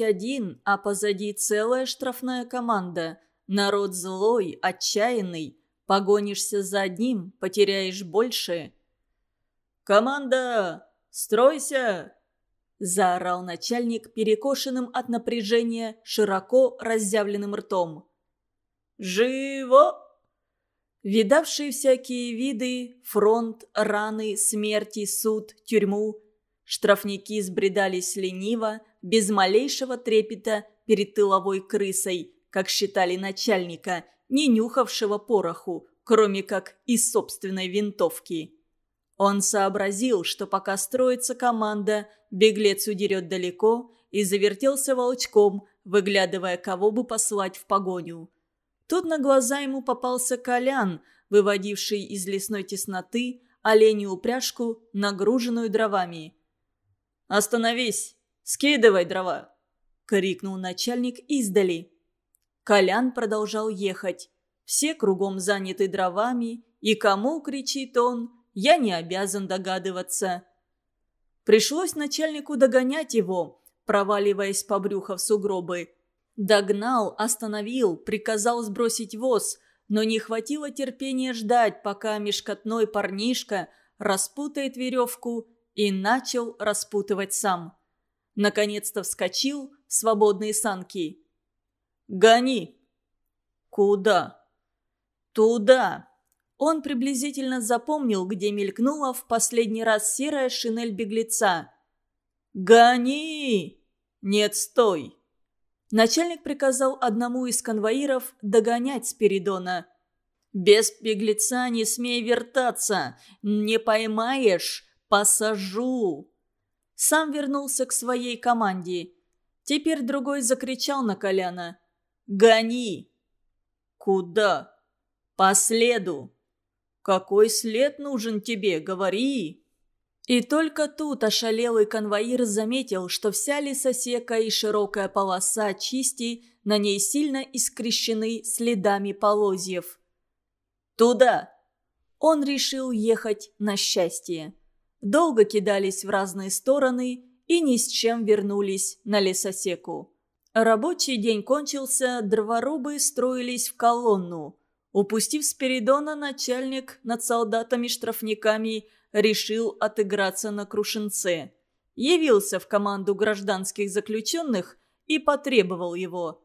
один, а позади целая штрафная команда. Народ злой, отчаянный. Погонишься за одним, потеряешь больше. «Команда! Стройся!» Заорал начальник, перекошенным от напряжения, широко разъявленным ртом. «Живо!» Видавшие всякие виды, фронт, раны, смерти, суд, тюрьму, штрафники сбредались лениво, без малейшего трепета перед тыловой крысой, как считали начальника, не нюхавшего пороху, кроме как из собственной винтовки. Он сообразил, что пока строится команда, беглец удерет далеко и завертелся волчком, выглядывая, кого бы послать в погоню. Тут на глаза ему попался Колян, выводивший из лесной тесноты оленью упряжку, нагруженную дровами. «Остановись! Скидывай дрова!» — крикнул начальник издали. Колян продолжал ехать. Все кругом заняты дровами, и кому кричит он, я не обязан догадываться. Пришлось начальнику догонять его, проваливаясь по брюхо в сугробы. Догнал, остановил, приказал сбросить воз, но не хватило терпения ждать, пока мешкотной парнишка распутает веревку и начал распутывать сам. Наконец-то вскочил в свободные санки. «Гони!» «Куда?» «Туда!» Он приблизительно запомнил, где мелькнула в последний раз серая шинель беглеца. «Гони!» «Нет, стой!» Начальник приказал одному из конвоиров догонять Спиридона. «Без беглеца не смей вертаться! Не поймаешь! Посажу!» Сам вернулся к своей команде. Теперь другой закричал на Коляна. «Гони!» «Куда?» «По следу!» «Какой след нужен тебе? Говори!» И только тут ошалелый конвоир заметил, что вся лесосека и широкая полоса чисти на ней сильно искрещены следами полозьев. «Туда!» Он решил ехать на счастье. Долго кидались в разные стороны и ни с чем вернулись на лесосеку. Рабочий день кончился, дроворубы строились в колонну – Упустив Спиридона, начальник над солдатами-штрафниками решил отыграться на Крушенце. Явился в команду гражданских заключенных и потребовал его.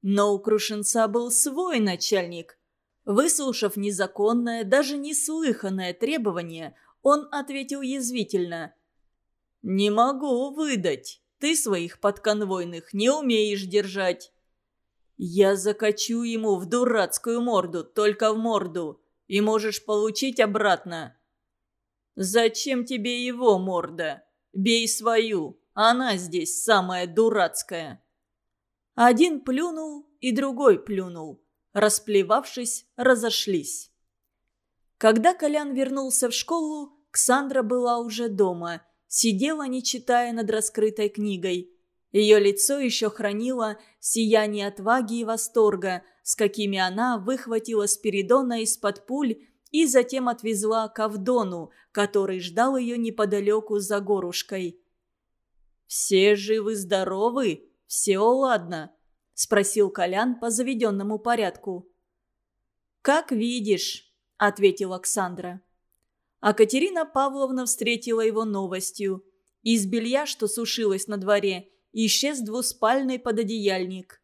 Но у Крушенца был свой начальник. Выслушав незаконное, даже неслыханное требование, он ответил язвительно. «Не могу выдать. Ты своих подконвойных не умеешь держать. Я закачу ему в дурацкую морду, только в морду, и можешь получить обратно. Зачем тебе его морда? Бей свою, она здесь самая дурацкая. Один плюнул, и другой плюнул. Расплевавшись, разошлись. Когда Колян вернулся в школу, Ксандра была уже дома, сидела, не читая над раскрытой книгой. Ее лицо еще хранило сияние отваги и восторга, с какими она выхватила Спиридона из-под пуль и затем отвезла к Авдону, который ждал ее неподалеку за горушкой. «Все живы-здоровы? Все ладно?» – спросил Колян по заведенному порядку. «Как видишь», – ответил Оксандра. А Катерина Павловна встретила его новостью. Из белья, что сушилось на дворе – исчез двуспальный пододеяльник.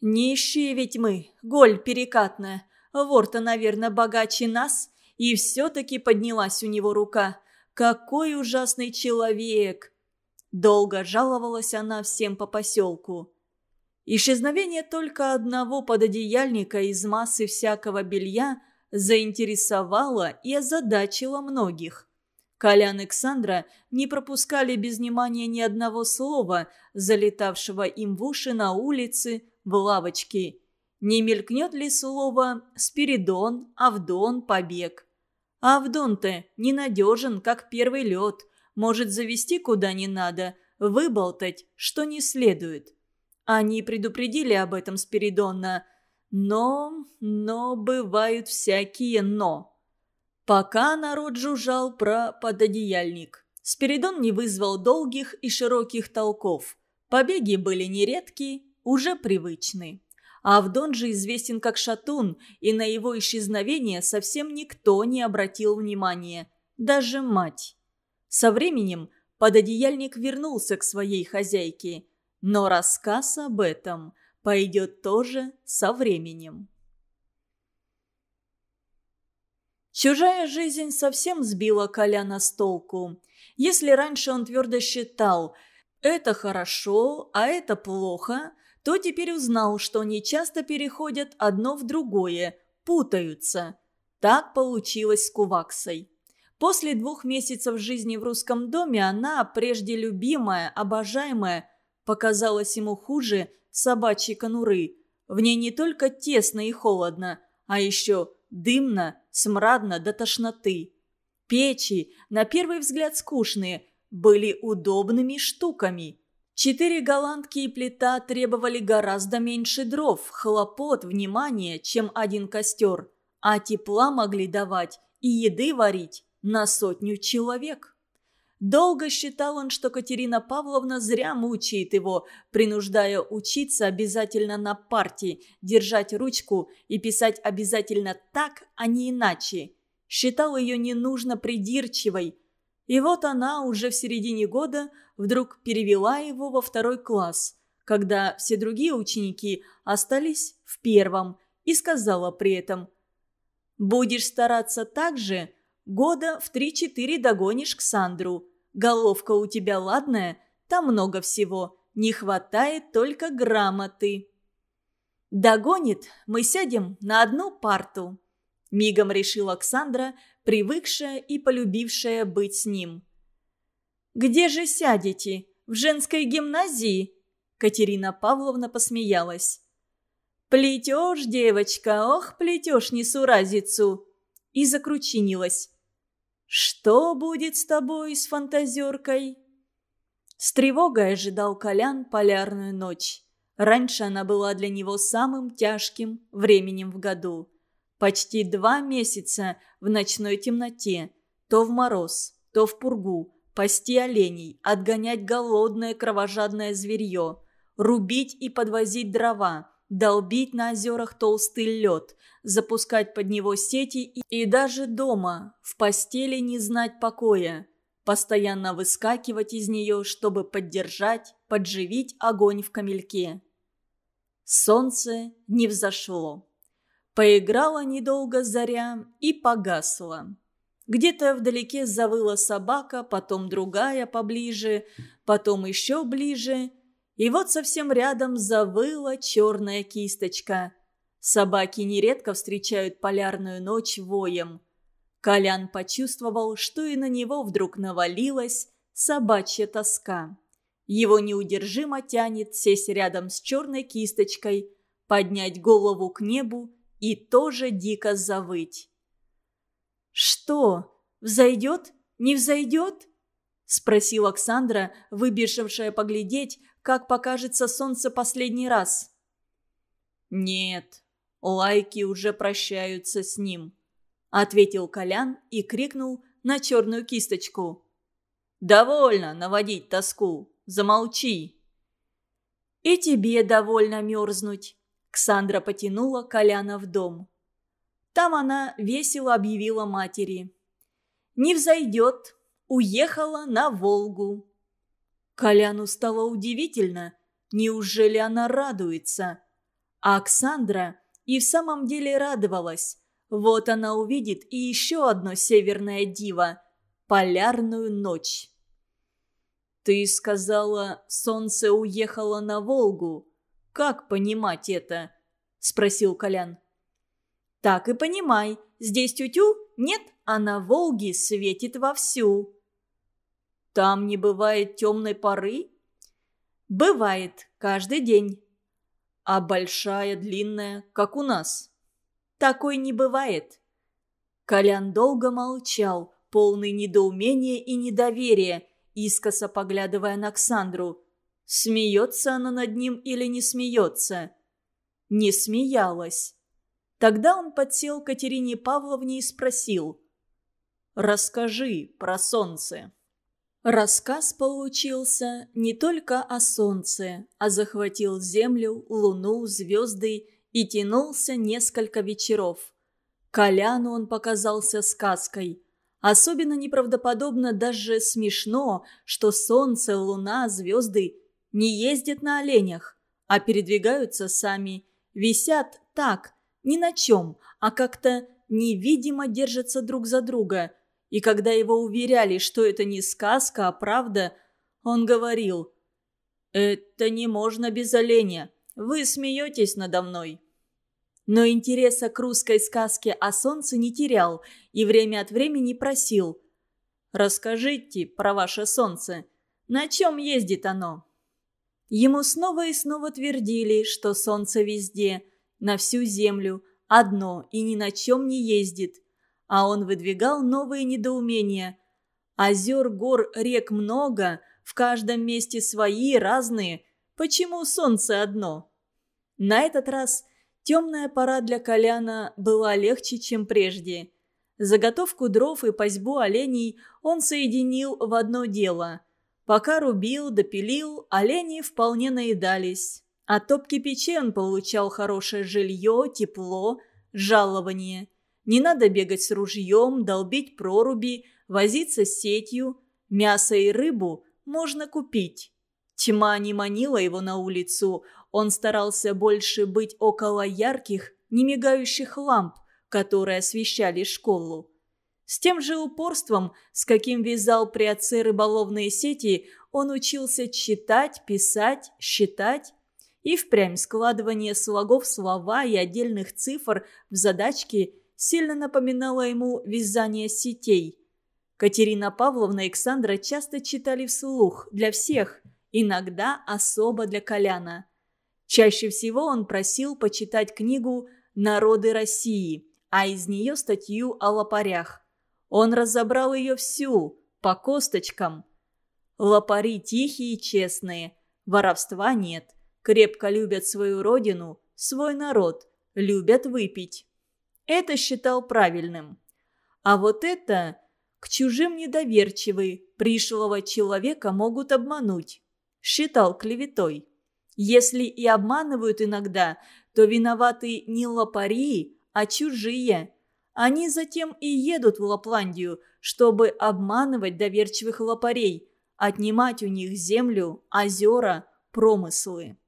«Нищие ведь мы, голь перекатная. Вор-то, наверное, богаче нас, и все-таки поднялась у него рука. Какой ужасный человек!» Долго жаловалась она всем по поселку. Исчезновение только одного пододеяльника из массы всякого белья заинтересовало и озадачило многих. Колян Александра не пропускали без внимания ни одного слова, залетавшего им в уши на улице, в лавочке. Не мелькнет ли слово «Спиридон», «Авдон», «Побег»? Авдон-то ненадежен, как первый лед, может завести куда не надо, выболтать, что не следует. Они предупредили об этом Спиридона, но... но бывают всякие «но». Пока народ жужжал про пододеяльник. Спиридон не вызвал долгих и широких толков. Побеги были нередки, уже привычны. Авдон же известен как Шатун, и на его исчезновение совсем никто не обратил внимания, даже мать. Со временем пододеяльник вернулся к своей хозяйке, но рассказ об этом пойдет тоже со временем. Чужая жизнь совсем сбила Коляна с толку. Если раньше он твердо считал «это хорошо, а это плохо», то теперь узнал, что они часто переходят одно в другое, путаются. Так получилось с Куваксой. После двух месяцев жизни в русском доме она, прежде любимая, обожаемая, показалась ему хуже собачьей конуры. В ней не только тесно и холодно, а еще дымно, смрадно до тошноты. Печи, на первый взгляд скучные, были удобными штуками – Четыре голландки и плита требовали гораздо меньше дров, хлопот, внимания, чем один костер, а тепла могли давать и еды варить на сотню человек. Долго считал он, что Катерина Павловна зря мучает его, принуждая учиться обязательно на партии, держать ручку и писать обязательно так, а не иначе. Считал ее ненужно придирчивой. И вот она уже в середине года – вдруг перевела его во второй класс, когда все другие ученики остались в первом, и сказала при этом «Будешь стараться так же, года в три-четыре догонишь Ксандру. Головка у тебя ладная, там много всего, не хватает только грамоты». «Догонит, мы сядем на одну парту», – мигом решила Александра, привыкшая и полюбившая быть с ним. «Где же сядете? В женской гимназии?» Катерина Павловна посмеялась. «Плетешь, девочка, ох, плетешь несуразицу!» И закручинилась. «Что будет с тобой, с фантазеркой?» С тревогой ожидал Колян полярную ночь. Раньше она была для него самым тяжким временем в году. Почти два месяца в ночной темноте, то в мороз, то в пургу, пасти оленей, отгонять голодное кровожадное зверье, рубить и подвозить дрова, долбить на озерах толстый лед, запускать под него сети и, и даже дома, в постели не знать покоя, постоянно выскакивать из нее, чтобы поддержать, подживить огонь в камельке. Солнце не взошло. Поиграла недолго заря и погасла. Где-то вдалеке завыла собака, потом другая поближе, потом еще ближе. И вот совсем рядом завыла черная кисточка. Собаки нередко встречают полярную ночь воем. Колян почувствовал, что и на него вдруг навалилась собачья тоска. Его неудержимо тянет сесть рядом с черной кисточкой, поднять голову к небу и тоже дико завыть. «Что? Взойдет? Не взойдет?» – спросила Оксандра, выбежавшая поглядеть, как покажется солнце последний раз. «Нет, лайки уже прощаются с ним», – ответил Колян и крикнул на черную кисточку. «Довольно наводить тоску, замолчи!» «И тебе довольно мерзнуть», – Ксандра потянула Коляна в дом. Там она весело объявила матери. «Не взойдет, уехала на Волгу». Коляну стало удивительно. Неужели она радуется? А Оксандра и в самом деле радовалась. Вот она увидит и еще одно северное диво – полярную ночь. «Ты сказала, солнце уехало на Волгу. Как понимать это?» – спросил Колян. Так и понимай, здесь тютю нет, а на Волге светит вовсю. Там не бывает темной поры? Бывает, каждый день. А большая, длинная, как у нас? Такой не бывает. Колян долго молчал, полный недоумения и недоверия, искоса поглядывая на Оксандру. Смеется она над ним или не смеется? Не смеялась. Тогда он подсел к Катерине Павловне и спросил. «Расскажи про солнце». Рассказ получился не только о солнце, а захватил землю, луну, звезды и тянулся несколько вечеров. Коляну он показался сказкой. Особенно неправдоподобно, даже смешно, что солнце, луна, звезды не ездят на оленях, а передвигаются сами, висят так, ни на чем, а как-то невидимо держатся друг за друга – и когда его уверяли, что это не сказка, а правда, он говорил «Это не можно без оленя. Вы смеетесь надо мной». Но интереса к русской сказке о солнце не терял и время от времени просил «Расскажите про ваше солнце. На чем ездит оно?» Ему снова и снова твердили, что солнце везде, на всю землю, одно и ни на чем не ездит – а он выдвигал новые недоумения. Озер, гор, рек много, в каждом месте свои, разные. Почему солнце одно? На этот раз темная пора для Коляна была легче, чем прежде. Заготовку дров и пасьбу оленей он соединил в одно дело. Пока рубил, допилил, олени вполне наедались. От топки печи он получал хорошее жилье, тепло, жалование – не надо бегать с ружьем, долбить проруби, возиться с сетью. Мясо и рыбу можно купить. Тьма не манила его на улицу. Он старался больше быть около ярких, не мигающих ламп, которые освещали школу. С тем же упорством, с каким вязал при отце рыболовные сети, он учился читать, писать, считать. И впрямь складывание слогов слова и отдельных цифр в задачки – сильно напоминало ему вязание сетей. Катерина Павловна и Александра часто читали вслух для всех, иногда особо для Коляна. Чаще всего он просил почитать книгу «Народы России», а из нее статью о лопарях. Он разобрал ее всю, по косточкам. Лопари тихие и честные, воровства нет, крепко любят свою родину, свой народ, любят выпить. Это считал правильным. А вот это к чужим недоверчивый, пришлого человека могут обмануть. Считал клеветой. Если и обманывают иногда, то виноваты не лопари, а чужие. Они затем и едут в Лапландию, чтобы обманывать доверчивых лопарей, отнимать у них землю, озера, промыслы.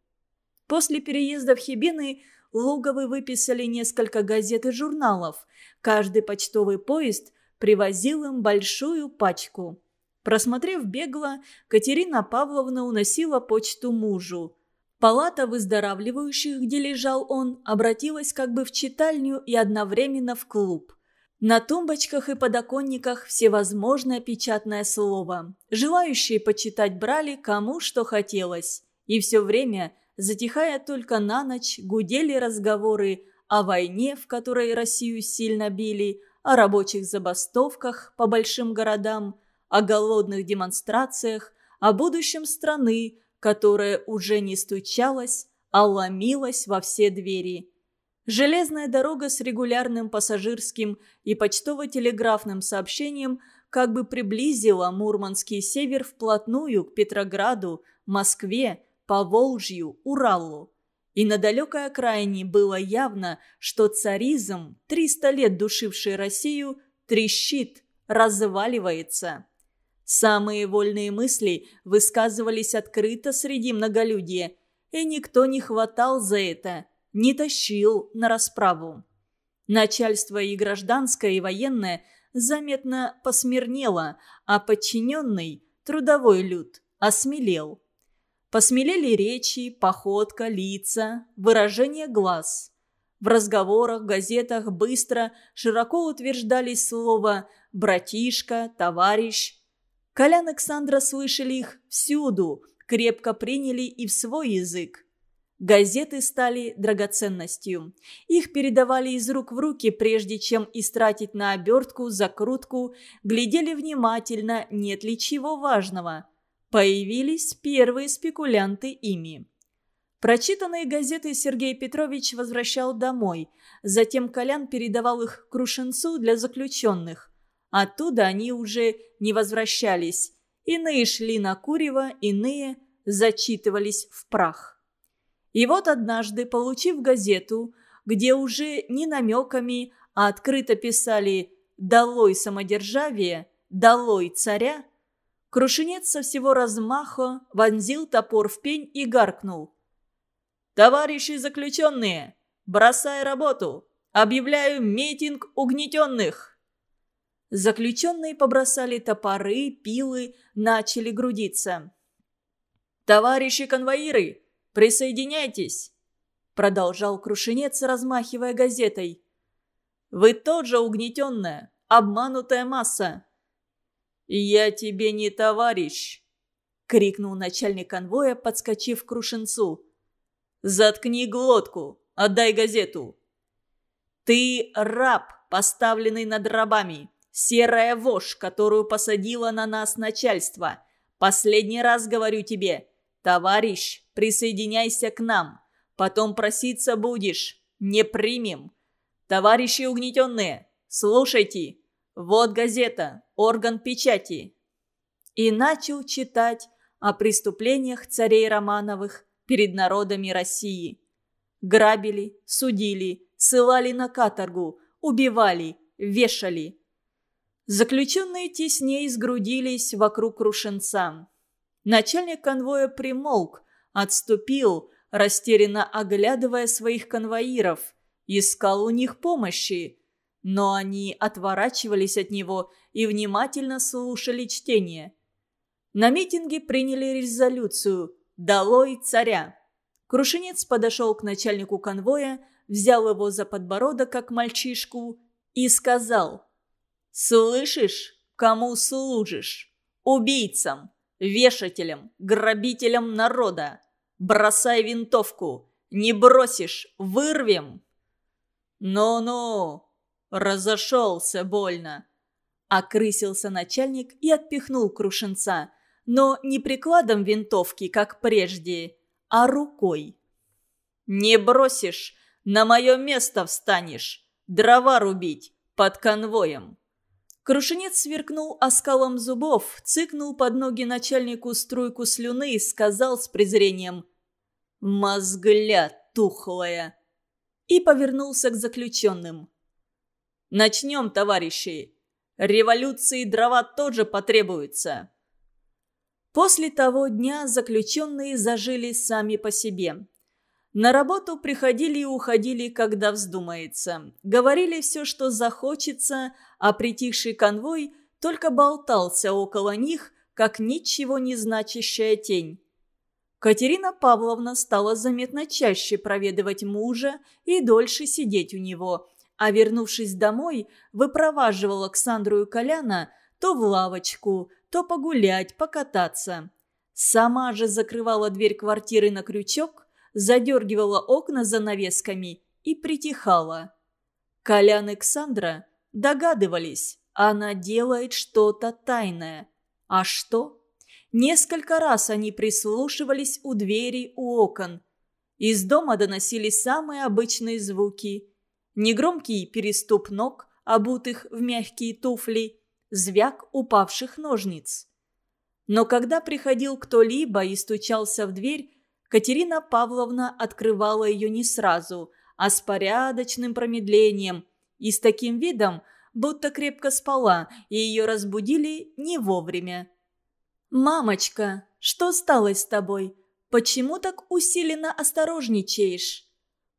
После переезда в Хибины – Луговы выписали несколько газет и журналов. Каждый почтовый поезд привозил им большую пачку. Просмотрев бегло, Катерина Павловна уносила почту мужу. Палата выздоравливающих, где лежал он, обратилась как бы в читальню и одновременно в клуб. На тумбочках и подоконниках всевозможное печатное слово. Желающие почитать брали кому что хотелось. И все время затихая только на ночь, гудели разговоры о войне, в которой Россию сильно били, о рабочих забастовках по большим городам, о голодных демонстрациях, о будущем страны, которая уже не стучалась, а ломилась во все двери. Железная дорога с регулярным пассажирским и почтово-телеграфным сообщением как бы приблизила Мурманский север вплотную к Петрограду, Москве, по Волжью, Уралу. И на далекой окраине было явно, что царизм, 300 лет душивший Россию, трещит, разваливается. Самые вольные мысли высказывались открыто среди многолюдия, и никто не хватал за это, не тащил на расправу. Начальство и гражданское, и военное заметно посмирнело, а подчиненный, трудовой люд, осмелел. Посмелели речи, походка, лица, выражение глаз. В разговорах, газетах быстро, широко утверждались слова «братишка», «товарищ». Колян Александра слышали их всюду, крепко приняли и в свой язык. Газеты стали драгоценностью. Их передавали из рук в руки, прежде чем истратить на обертку, закрутку, глядели внимательно, нет ли чего важного – Появились первые спекулянты ими. Прочитанные газеты Сергей Петрович возвращал домой. Затем Колян передавал их Крушенцу для заключенных. Оттуда они уже не возвращались. иные шли на курево, иные зачитывались в прах. И вот однажды, получив газету, где уже не намеками, а открыто писали «Долой самодержавие», «Долой царя», Крушенец со всего размаха вонзил топор в пень и гаркнул. «Товарищи заключенные, бросай работу! Объявляю митинг угнетенных!» Заключенные побросали топоры, пилы, начали грудиться. «Товарищи конвоиры, присоединяйтесь!» Продолжал Крушенец, размахивая газетой. «Вы тоже угнетенная, обманутая масса. «Я тебе не товарищ!» — крикнул начальник конвоя, подскочив к Крушенцу. «Заткни глотку! Отдай газету!» «Ты раб, поставленный над рабами! Серая вошь, которую посадила на нас начальство! Последний раз говорю тебе, товарищ, присоединяйся к нам! Потом проситься будешь! Не примем! Товарищи угнетенные, слушайте!» Вот газета, орган печати. И начал читать о преступлениях царей Романовых перед народами России. Грабили, судили, ссылали на каторгу, убивали, вешали. Заключенные теснее сгрудились вокруг Крушенца. Начальник конвоя примолк, отступил, растерянно оглядывая своих конвоиров, искал у них помощи. Но они отворачивались от него и внимательно слушали чтение. На митинге приняли резолюцию «Долой царя». Крушенец подошел к начальнику конвоя, взял его за подбородок, как мальчишку, и сказал «Слышишь, кому служишь? Убийцам, вешателям, грабителям народа. Бросай винтовку, не бросишь, вырвем». «Ну-ну, «Разошелся больно!» Окрысился начальник и отпихнул Крушенца, но не прикладом винтовки, как прежде, а рукой. «Не бросишь, на мое место встанешь, дрова рубить под конвоем!» Крушенец сверкнул оскалом зубов, цыкнул под ноги начальнику струйку слюны и сказал с презрением «Мозгля тухлая!» и повернулся к заключенным. Начнем, товарищи. Революции дрова тоже потребуются. После того дня заключенные зажили сами по себе. На работу приходили и уходили, когда вздумается. Говорили все, что захочется, а притихший конвой только болтался около них, как ничего не значащая тень. Катерина Павловна стала заметно чаще проведывать мужа и дольше сидеть у него – а вернувшись домой, выпроваживал Александру и Коляна то в лавочку, то погулять, покататься. Сама же закрывала дверь квартиры на крючок, задергивала окна занавесками и притихала. Колян и Александра догадывались, она делает что-то тайное. А что? Несколько раз они прислушивались у двери, у окон. Из дома доносились самые обычные звуки – негромкий переступ ног, обутых в мягкие туфли, звяк упавших ножниц. Но когда приходил кто-либо и стучался в дверь, Катерина Павловна открывала ее не сразу, а с порядочным промедлением и с таким видом, будто крепко спала, и ее разбудили не вовремя. «Мамочка, что стало с тобой? Почему так усиленно осторожничаешь?»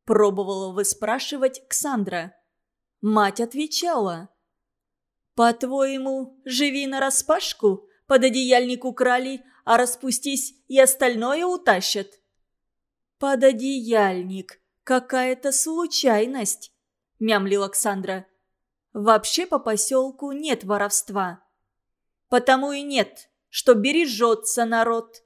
Пробовала выспрашивать Ксандра. Мать отвечала. «По-твоему, живи нараспашку? Под одеяльник украли, а распустись и остальное утащат?» «Пододеяльник. Какая-то случайность», — мямлил Александра. «Вообще по поселку нет воровства». «Потому и нет, что бережется народ».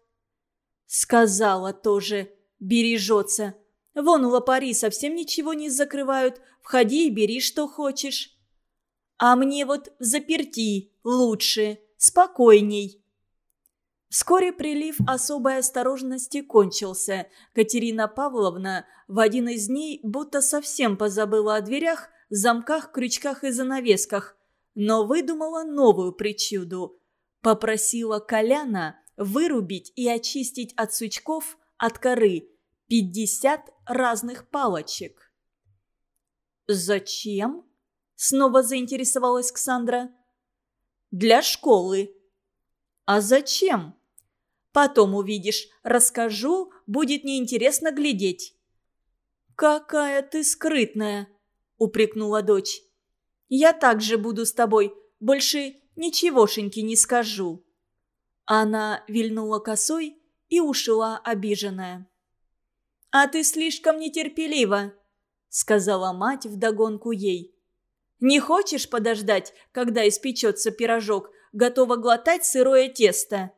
Сказала тоже «бережется». Вон лопари совсем ничего не закрывают. Входи и бери, что хочешь. А мне вот заперти лучше, спокойней. Вскоре прилив особой осторожности кончился. Катерина Павловна в один из дней будто совсем позабыла о дверях, замках, крючках и занавесках, но выдумала новую причуду. Попросила Коляна вырубить и очистить от сучков, от коры, 50 разных палочек. «Зачем?» – снова заинтересовалась Ксандра. «Для школы». «А зачем?» «Потом увидишь. Расскажу, будет неинтересно глядеть». «Какая ты скрытная!» – упрекнула дочь. «Я также буду с тобой. Больше ничегошеньки не скажу». Она вильнула косой и ушла обиженная. «А ты слишком нетерпелива», — сказала мать вдогонку ей. «Не хочешь подождать, когда испечется пирожок, готова глотать сырое тесто?»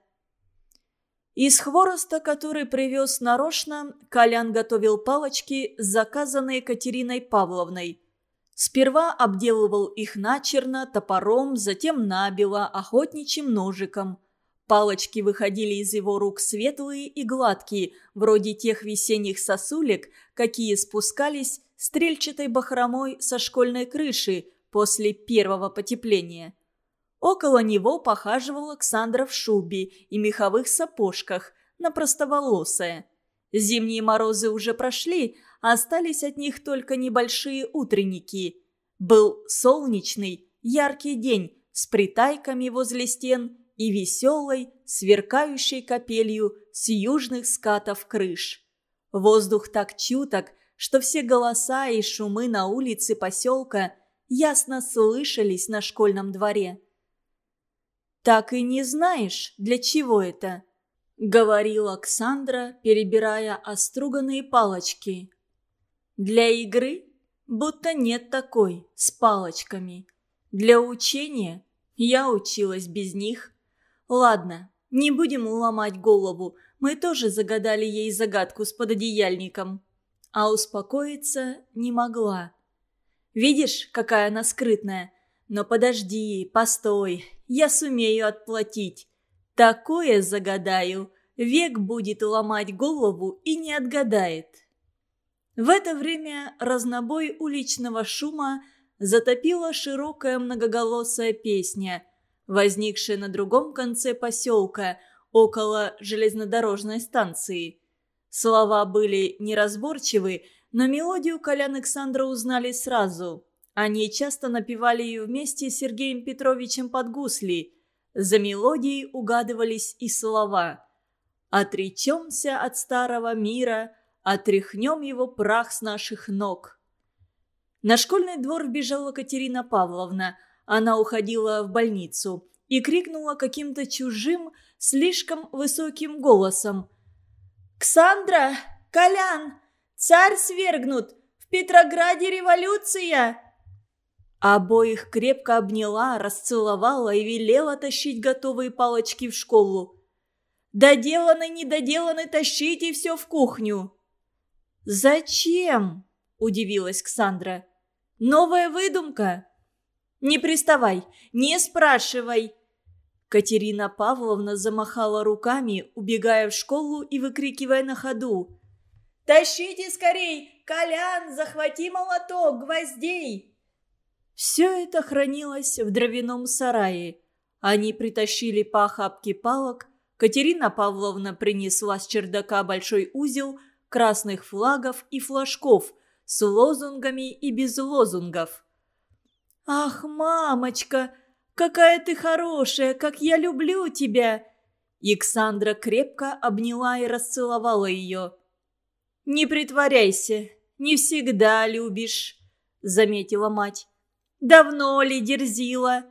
Из хвороста, который привез нарочно, Колян готовил палочки, заказанные Катериной Павловной. Сперва обделывал их начерно, топором, затем набело, охотничьим ножиком. Палочки выходили из его рук светлые и гладкие, вроде тех весенних сосулек, какие спускались стрельчатой бахромой со школьной крыши после первого потепления. Около него похаживал Александра в шубе и меховых сапожках, на простоволосое. Зимние морозы уже прошли, а остались от них только небольшие утренники. Был солнечный, яркий день с притайками возле стен и веселой, сверкающей капелью с южных скатов крыш. Воздух так чуток, что все голоса и шумы на улице поселка ясно слышались на школьном дворе. «Так и не знаешь, для чего это?» — говорила Оксандра, перебирая оструганные палочки. «Для игры? Будто нет такой, с палочками. Для учения? Я училась без них. Ладно, не будем ломать голову, мы тоже загадали ей загадку с пододеяльником». А успокоиться не могла. «Видишь, какая она скрытная? Но подожди, постой, я сумею отплатить. Такое загадаю, век будет ломать голову и не отгадает. В это время разнобой уличного шума затопила широкая многоголосая песня, возникшая на другом конце поселка, около железнодорожной станции. Слова были неразборчивы, но мелодию Колян Александра узнали сразу. Они часто напевали ее вместе с Сергеем Петровичем под гусли. За мелодией угадывались и слова «Отречемся от старого мира, отряхнем его прах с наших ног». На школьный двор вбежала Катерина Павловна. Она уходила в больницу и крикнула каким-то чужим, слишком высоким голосом. «Ксандра! Колян! Царь свергнут! В Петрограде революция!» Обоих крепко обняла, расцеловала и велела тащить готовые палочки в школу. «Доделаны, недоделаны, тащите все в кухню!» «Зачем?» – удивилась Ксандра. «Новая выдумка!» «Не приставай, не спрашивай!» Катерина Павловна замахала руками, убегая в школу и выкрикивая на ходу. «Тащите скорей! Колян, захвати молоток, гвоздей!» Все это хранилось в дровяном сарае. Они притащили по охапке палок. Катерина Павловна принесла с чердака большой узел красных флагов и флажков с лозунгами и без лозунгов. «Ах, мамочка, какая ты хорошая, как я люблю тебя!» Иксандра крепко обняла и расцеловала ее. «Не притворяйся, не всегда любишь», — заметила мать. Давно ли дерзила?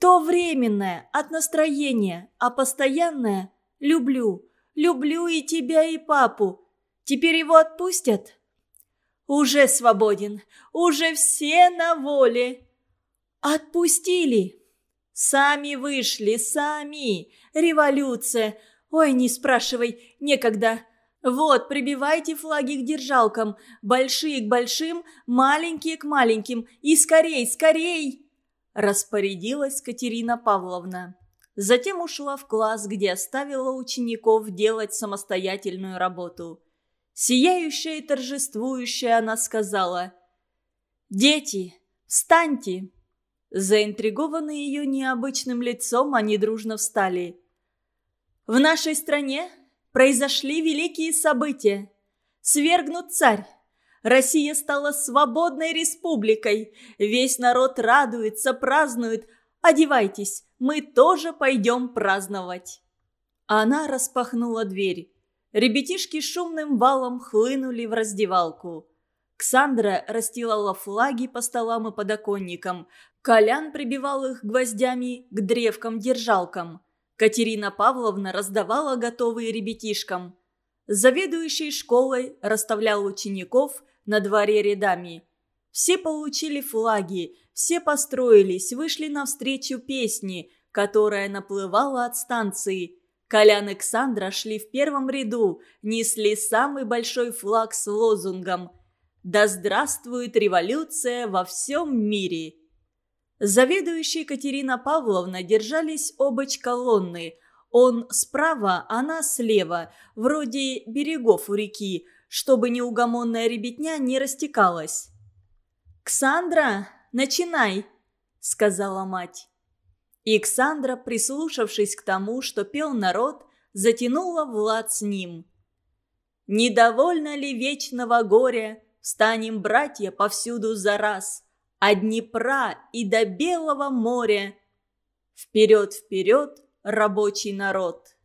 То временное, от настроения, а постоянное – люблю. Люблю и тебя, и папу. Теперь его отпустят? Уже свободен, уже все на воле. Отпустили. Сами вышли, сами. Революция. Ой, не спрашивай, некогда. Вот, прибивайте флаги к держалкам, большие к большим, маленькие к маленьким, и скорей, скорей!» Распорядилась Катерина Павловна. Затем ушла в класс, где оставила учеников делать самостоятельную работу. Сияющая и торжествующая она сказала «Дети, встаньте!» Заинтригованные ее необычным лицом, они дружно встали. «В нашей стране произошли великие события. Свергнут царь. Россия стала свободной республикой. Весь народ радуется, празднует. Одевайтесь, мы тоже пойдем праздновать». Она распахнула дверь. Ребятишки шумным валом хлынули в раздевалку. Ксандра расстилала флаги по столам и подоконникам. Колян прибивал их гвоздями к древкам-держалкам. Катерина Павловна раздавала готовые ребятишкам. Заведующий школой расставлял учеников на дворе рядами. Все получили флаги, все построились, вышли навстречу песни, которая наплывала от станции. Колян и Ксандра шли в первом ряду, несли самый большой флаг с лозунгом – да здравствует революция во всем мире!» Заведующая Екатерина Павловна держались обочь колонны. Он справа, она слева, вроде берегов у реки, чтобы неугомонная ребятня не растекалась. «Ксандра, начинай!» — сказала мать. И Ксандра, прислушавшись к тому, что пел народ, затянула Влад с ним. «Недовольно ли вечного горя, Станем, братья, повсюду за раз, От Днепра и до Белого моря. Вперед, вперед, рабочий народ.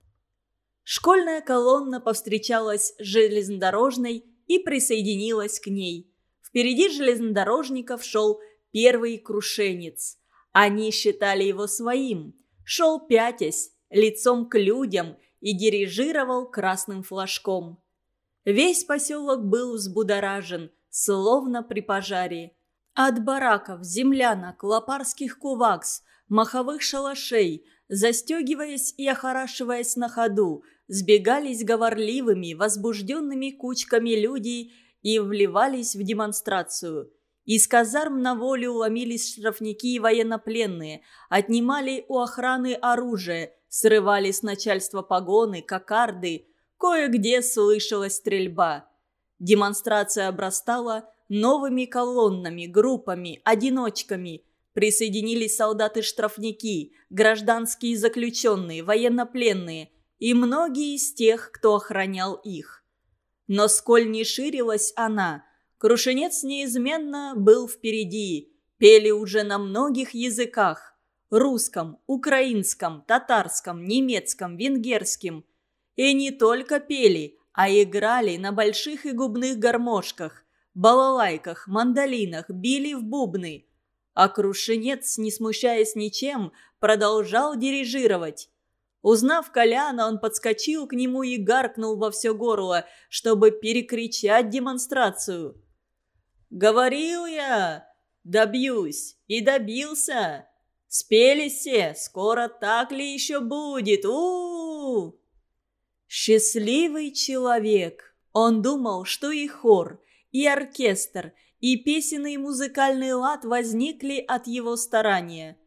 Школьная колонна повстречалась с железнодорожной и присоединилась к ней. Впереди железнодорожников шел первый крушенец. Они считали его своим. Шел пятясь, лицом к людям и дирижировал красным флажком. Весь поселок был взбудоражен, словно при пожаре. От бараков, землянок, лопарских кувакс, маховых шалашей, застегиваясь и охорашиваясь на ходу, сбегались говорливыми, возбужденными кучками люди и вливались в демонстрацию. Из казарм на волю ломились штрафники и военнопленные, отнимали у охраны оружие, срывали с начальства погоны, кокарды – Кое-где слышалась стрельба. Демонстрация обрастала новыми колоннами, группами, одиночками. Присоединились солдаты-штрафники, гражданские заключенные, военнопленные и многие из тех, кто охранял их. Но сколь не ширилась она, Крушенец неизменно был впереди, пели уже на многих языках – русском, украинском, татарском, немецком, венгерском – и не только пели, а играли на больших и губных гармошках, балалайках, мандолинах, били в бубны. А Крушенец, не смущаясь ничем, продолжал дирижировать. Узнав Коляна, он подскочил к нему и гаркнул во все горло, чтобы перекричать демонстрацию. «Говорил я! Добьюсь! И добился! Спели все! Скоро так ли еще будет? у, -у, -у Счастливый человек! Он думал, что и хор, и оркестр, и песенный музыкальный лад возникли от его старания.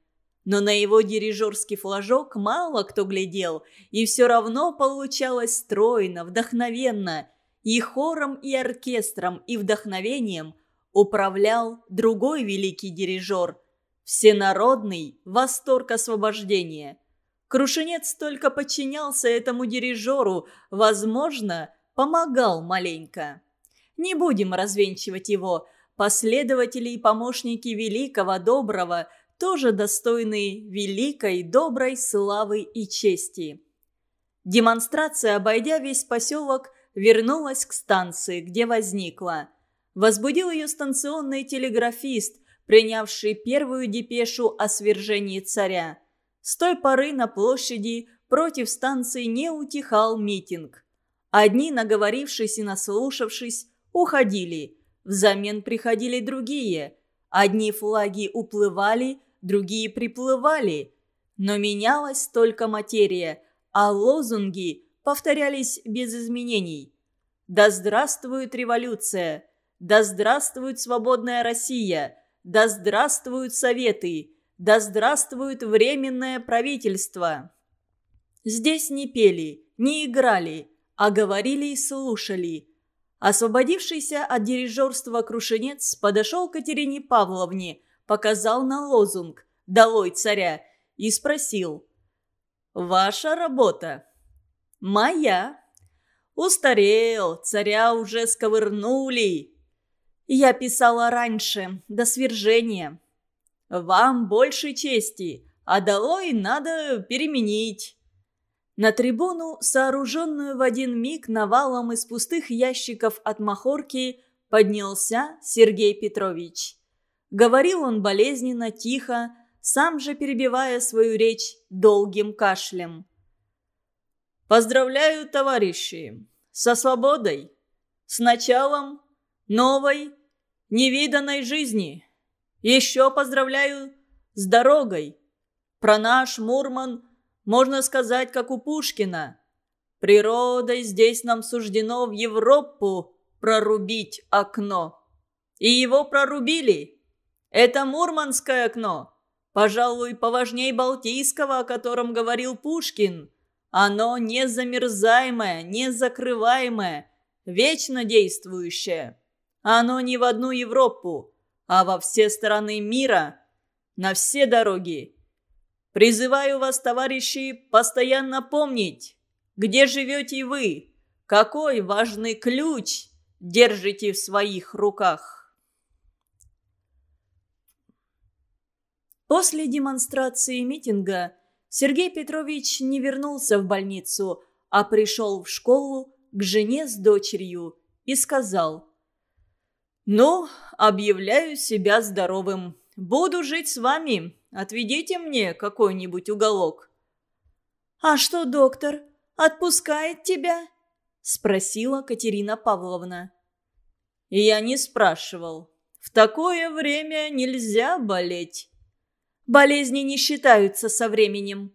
Но на его дирижерский флажок мало кто глядел, и все равно получалось стройно, вдохновенно. И хором, и оркестром, и вдохновением управлял другой великий дирижер – всенародный восторг освобождения – Крушенец только подчинялся этому дирижеру, возможно, помогал маленько. Не будем развенчивать его. Последователи и помощники великого, доброго, тоже достойны великой, доброй славы и чести. Демонстрация, обойдя весь поселок, вернулась к станции, где возникла. Возбудил ее станционный телеграфист, принявший первую депешу о свержении царя. С той поры на площади против станции не утихал митинг. Одни, наговорившись и наслушавшись, уходили. Взамен приходили другие. Одни флаги уплывали, другие приплывали. Но менялась только материя, а лозунги повторялись без изменений. «Да здравствует революция! Да здравствует свободная Россия! Да здравствуют Советы! Да здравствует временное правительство!» Здесь не пели, не играли, а говорили и слушали. Освободившийся от дирижерства Крушенец подошел к Катерине Павловне, показал на лозунг «Долой царя» и спросил. «Ваша работа?» «Моя». «Устарел, царя уже сковырнули». «Я писала раньше, до свержения». «Вам больше чести, а долой надо переменить». На трибуну, сооруженную в один миг навалом из пустых ящиков от махорки, поднялся Сергей Петрович. Говорил он болезненно, тихо, сам же перебивая свою речь долгим кашлем. «Поздравляю, товарищи, со свободой, с началом новой, невиданной жизни. Еще поздравляю с дорогой. Про наш Мурман можно сказать, как у Пушкина. Природой здесь нам суждено в Европу прорубить окно. И его прорубили. Это Мурманское окно. Пожалуй, поважней Балтийского, о котором говорил Пушкин. Оно незамерзаемое, незакрываемое, вечно действующее. Оно не в одну Европу, а во все стороны мира, на все дороги. Призываю вас, товарищи, постоянно помнить, где живете вы, какой важный ключ держите в своих руках. После демонстрации митинга Сергей Петрович не вернулся в больницу, а пришел в школу к жене с дочерью и сказал «Ну, объявляю себя здоровым. Буду жить с вами. Отведите мне какой-нибудь уголок». «А что, доктор, отпускает тебя?» – спросила Катерина Павловна. «Я не спрашивал. В такое время нельзя болеть». Болезни не считаются со временем.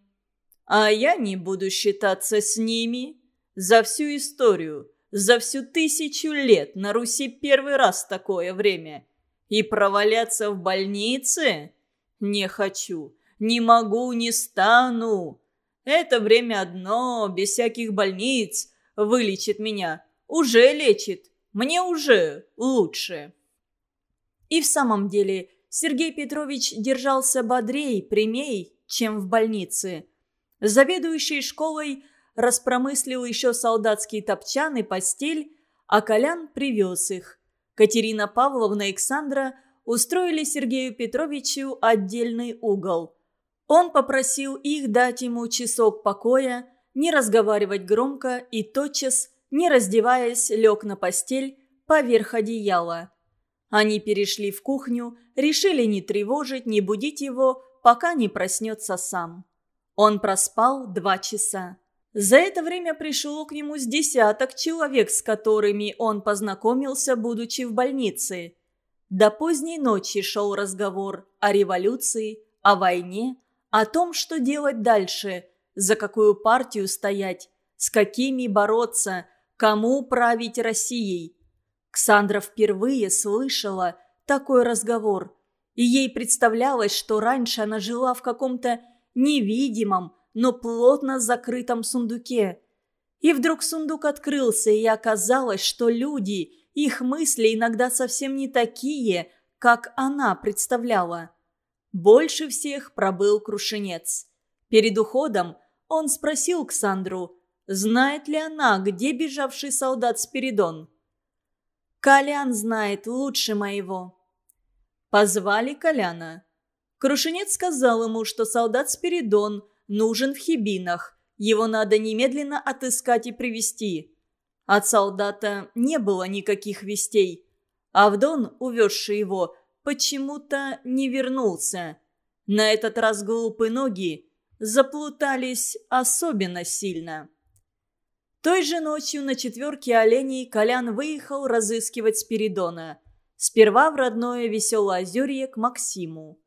А я не буду считаться с ними. За всю историю, за всю тысячу лет на Руси первый раз такое время. И проваляться в больнице? Не хочу, не могу, не стану. Это время одно, без всяких больниц, вылечит меня. Уже лечит, мне уже лучше. И в самом деле Сергей Петрович держался бодрей, прямей, чем в больнице. Заведующий школой распромыслил еще солдатский топчан и постель, а Колян привез их. Катерина Павловна и Александра устроили Сергею Петровичу отдельный угол. Он попросил их дать ему часок покоя, не разговаривать громко и тотчас, не раздеваясь, лег на постель поверх одеяла. Они перешли в кухню, решили не тревожить, не будить его, пока не проснется сам. Он проспал два часа. За это время пришло к нему с десяток человек, с которыми он познакомился, будучи в больнице. До поздней ночи шел разговор о революции, о войне, о том, что делать дальше, за какую партию стоять, с какими бороться, кому править Россией – Ксандра впервые слышала такой разговор, и ей представлялось, что раньше она жила в каком-то невидимом, но плотно закрытом сундуке. И вдруг сундук открылся, и оказалось, что люди, их мысли иногда совсем не такие, как она представляла. Больше всех пробыл Крушенец. Перед уходом он спросил Ксандру, знает ли она, где бежавший солдат Спиридон. Колян знает лучше моего». Позвали Коляна. Крушенец сказал ему, что солдат Спиридон нужен в Хибинах. Его надо немедленно отыскать и привести. От солдата не было никаких вестей. Авдон, увезший его, почему-то не вернулся. На этот раз глупые ноги заплутались особенно сильно. Той же ночью на четверке оленей Колян выехал разыскивать Спиридона. Сперва в родное веселое озерье к Максиму.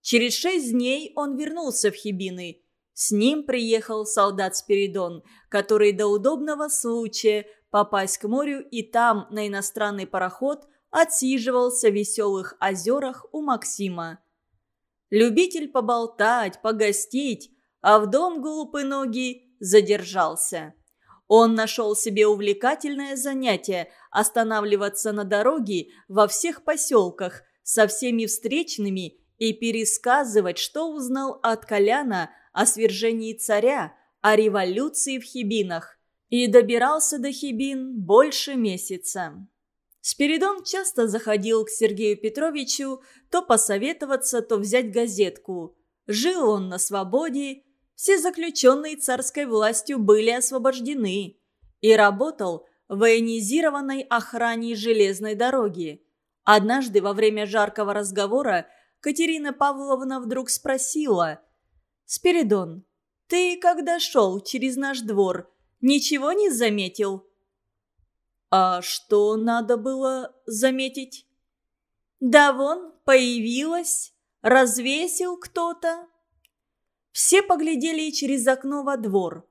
Через шесть дней он вернулся в Хибины. С ним приехал солдат Спиридон, который до удобного случая попасть к морю и там, на иностранный пароход, отсиживался в веселых озерах у Максима. Любитель поболтать, погостить, а в дом глупой ноги задержался. Он нашел себе увлекательное занятие останавливаться на дороге во всех поселках со всеми встречными и пересказывать, что узнал от Коляна о свержении царя, о революции в Хибинах. И добирался до Хибин больше месяца. Спиридон часто заходил к Сергею Петровичу то посоветоваться, то взять газетку. Жил он на свободе, все заключенные царской властью были освобождены. И работал в военизированной охране железной дороги. Однажды во время жаркого разговора Катерина Павловна вдруг спросила. «Спиридон, ты, когда шел через наш двор, ничего не заметил?» «А что надо было заметить?» «Да вон, появилась, развесил кто-то». Все поглядели через окно во двор.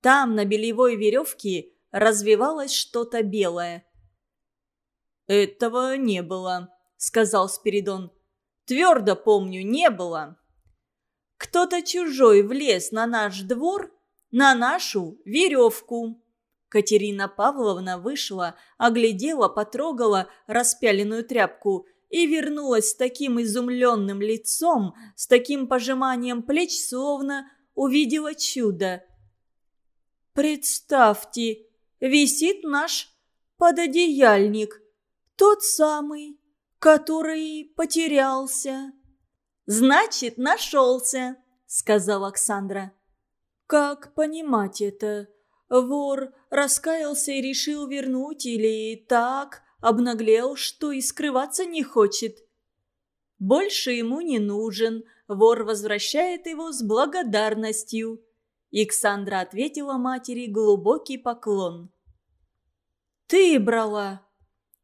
Там, на белевой веревке, развивалось что-то белое. «Этого не было», — сказал Спиридон. «Твердо помню, не было». «Кто-то чужой влез на наш двор, на нашу веревку». Катерина Павловна вышла, оглядела, потрогала распяленную тряпку и вернулась с таким изумленным лицом, с таким пожиманием плеч, словно увидела чудо. «Представьте, висит наш пододеяльник, тот самый, который потерялся». «Значит, нашелся», — сказала Оксандра. «Как понимать это?» Вор раскаялся и решил вернуть или так обнаглел, что и скрываться не хочет. Больше ему не нужен, вор возвращает его с благодарностью. Иксандра ответила матери глубокий поклон. «Ты брала?»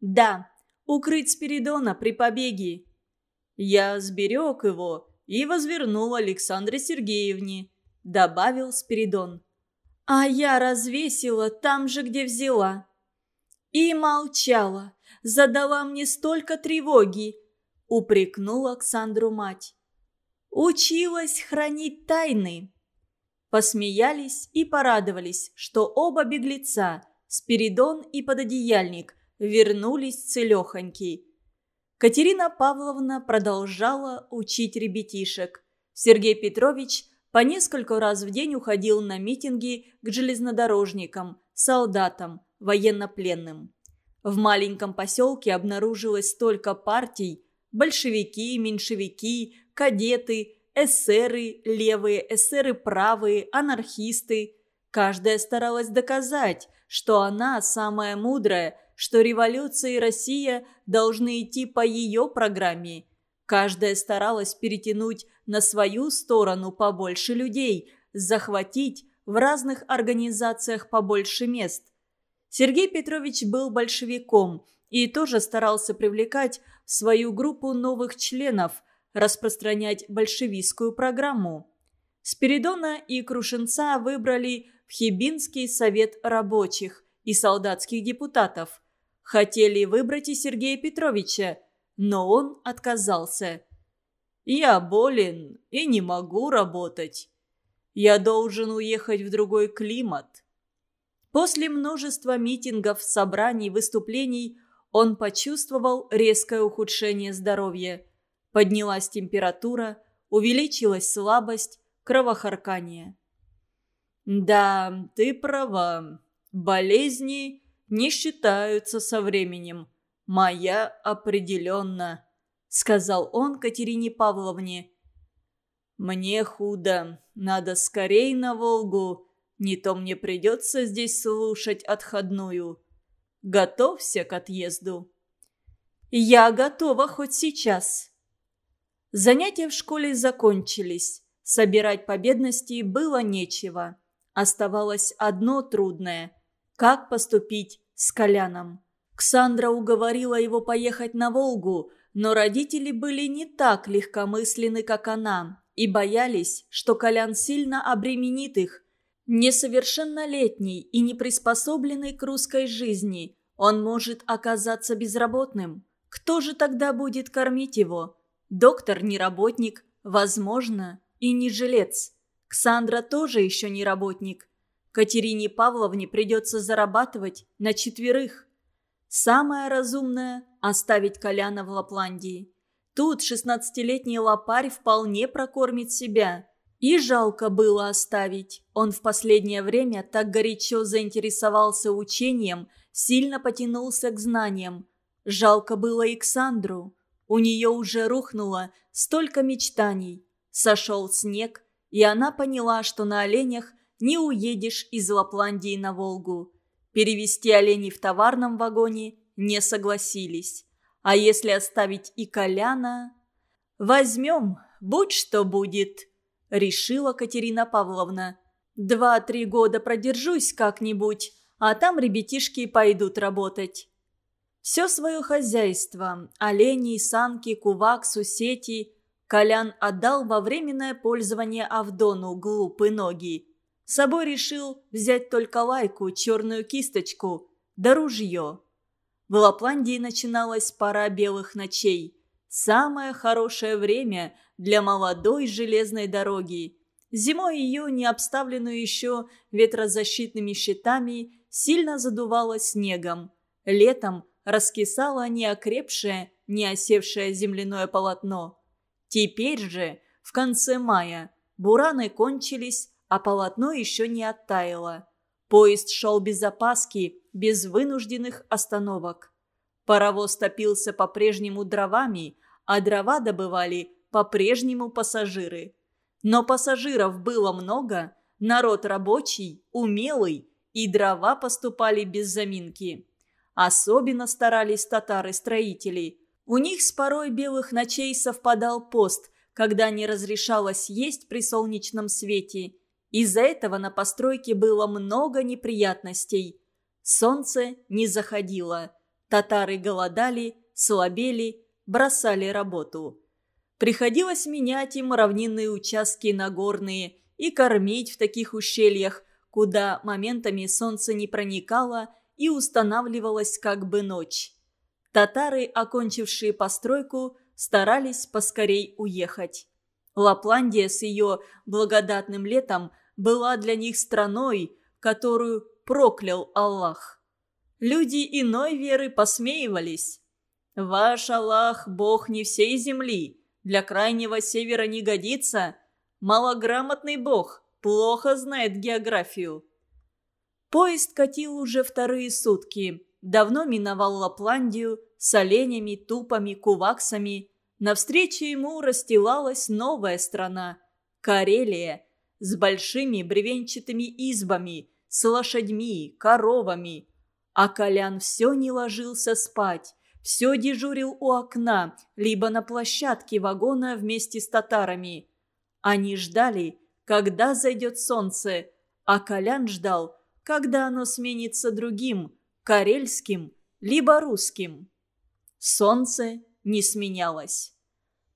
«Да, укрыть Спиридона при побеге». «Я сберег его и возвернул Александре Сергеевне», — добавил Спиридон. А я развесила там же, где взяла. И молчала, задала мне столько тревоги, упрекнула Александру мать. Училась хранить тайны. Посмеялись и порадовались, что оба беглеца, Спиридон и пододеяльник, вернулись целехоньки. Катерина Павловна продолжала учить ребятишек. Сергей Петрович – по несколько раз в день уходил на митинги к железнодорожникам, солдатам, военнопленным. В маленьком поселке обнаружилось столько партий – большевики, меньшевики, кадеты, эсеры левые, эсеры правые, анархисты. Каждая старалась доказать, что она самая мудрая, что революция и Россия должны идти по ее программе – Каждая старалась перетянуть на свою сторону побольше людей, захватить в разных организациях побольше мест. Сергей Петрович был большевиком и тоже старался привлекать в свою группу новых членов, распространять большевистскую программу. Спиридона и Крушенца выбрали в Хибинский совет рабочих и солдатских депутатов. Хотели выбрать и Сергея Петровича, но он отказался. «Я болен и не могу работать. Я должен уехать в другой климат». После множества митингов, собраний, выступлений он почувствовал резкое ухудшение здоровья. Поднялась температура, увеличилась слабость, кровохаркание. «Да, ты права. Болезни не считаются со временем», «Моя определенно», — сказал он Катерине Павловне. «Мне худо. Надо скорей на Волгу. Не то мне придется здесь слушать отходную. Готовься к отъезду». «Я готова хоть сейчас». Занятия в школе закончились. Собирать победности было нечего. Оставалось одно трудное – как поступить с Коляном. Ксандра уговорила его поехать на Волгу, но родители были не так легкомысленны, как она, и боялись, что Колян сильно обременит их. Несовершеннолетний и не приспособленный к русской жизни, он может оказаться безработным. Кто же тогда будет кормить его? Доктор не работник, возможно, и не жилец. Ксандра тоже еще не работник. Катерине Павловне придется зарабатывать на четверых. Самое разумное – оставить Коляна в Лапландии. Тут шестнадцатилетний лопарь вполне прокормит себя. И жалко было оставить. Он в последнее время так горячо заинтересовался учением, сильно потянулся к знаниям. Жалко было Александру. У нее уже рухнуло столько мечтаний. Сошел снег, и она поняла, что на оленях не уедешь из Лапландии на Волгу. Перевести оленей в товарном вагоне не согласились. А если оставить и Коляна... «Возьмем, будь что будет», — решила Катерина Павловна. «Два-три года продержусь как-нибудь, а там ребятишки пойдут работать». Все свое хозяйство – оленей, санки, куваксу, сети – Колян отдал во временное пользование Авдону глупые ноги. С собой решил взять только лайку, черную кисточку, да ружье. В Лапландии начиналась пора белых ночей. Самое хорошее время для молодой железной дороги. Зимой ее, не обставленную еще ветрозащитными щитами, сильно задувало снегом. Летом – раскисало неокрепшее, не осевшее земляное полотно. Теперь же, в конце мая, бураны кончились, а полотно еще не оттаяло. Поезд шел без опаски, без вынужденных остановок. Паровоз топился по-прежнему дровами, а дрова добывали по-прежнему пассажиры. Но пассажиров было много, народ рабочий, умелый, и дрова поступали без заминки. Особенно старались татары-строители. У них с порой белых ночей совпадал пост, когда не разрешалось есть при солнечном свете. Из-за этого на постройке было много неприятностей. Солнце не заходило. Татары голодали, слабели, бросали работу. Приходилось менять им равнинные участки на горные и кормить в таких ущельях, куда моментами солнце не проникало и устанавливалась как бы ночь. Татары, окончившие постройку, старались поскорей уехать. Лапландия с ее благодатным летом была для них страной, которую проклял Аллах. Люди иной веры посмеивались. «Ваш Аллах – Бог не всей земли, для крайнего севера не годится. Малограмотный Бог, плохо знает географию». Поезд катил уже вторые сутки. Давно миновал Лапландию с оленями, тупами, куваксами. Навстречу ему расстилалась новая страна – Карелия, с большими бревенчатыми избами, с лошадьми, коровами. А Колян все не ложился спать, все дежурил у окна, либо на площадке вагона вместе с татарами. Они ждали, когда зайдет солнце, а Колян ждал – когда оно сменится другим, карельским, либо русским. Солнце не сменялось.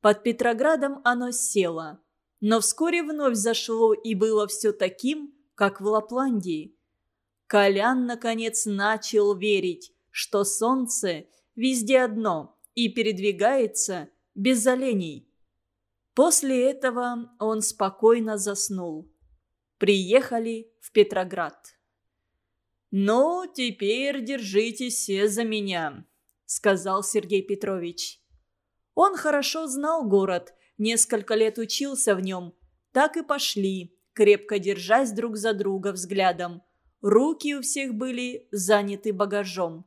Под Петроградом оно село, но вскоре вновь зашло и было все таким, как в Лапландии. Колян, наконец, начал верить, что солнце везде одно и передвигается без оленей. После этого он спокойно заснул. Приехали в Петроград. «Ну, теперь держитесь все за меня», — сказал Сергей Петрович. Он хорошо знал город, несколько лет учился в нем. Так и пошли, крепко держась друг за друга взглядом. Руки у всех были заняты багажом.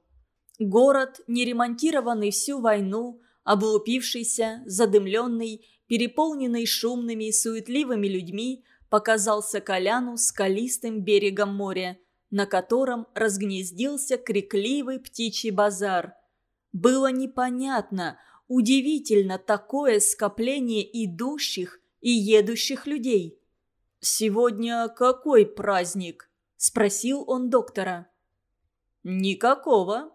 Город, не ремонтированный всю войну, облупившийся, задымленный, переполненный шумными и суетливыми людьми, показался Коляну скалистым берегом моря – на котором разгнездился крикливый птичий базар. Было непонятно, удивительно такое скопление идущих и едущих людей. «Сегодня какой праздник?» – спросил он доктора. «Никакого».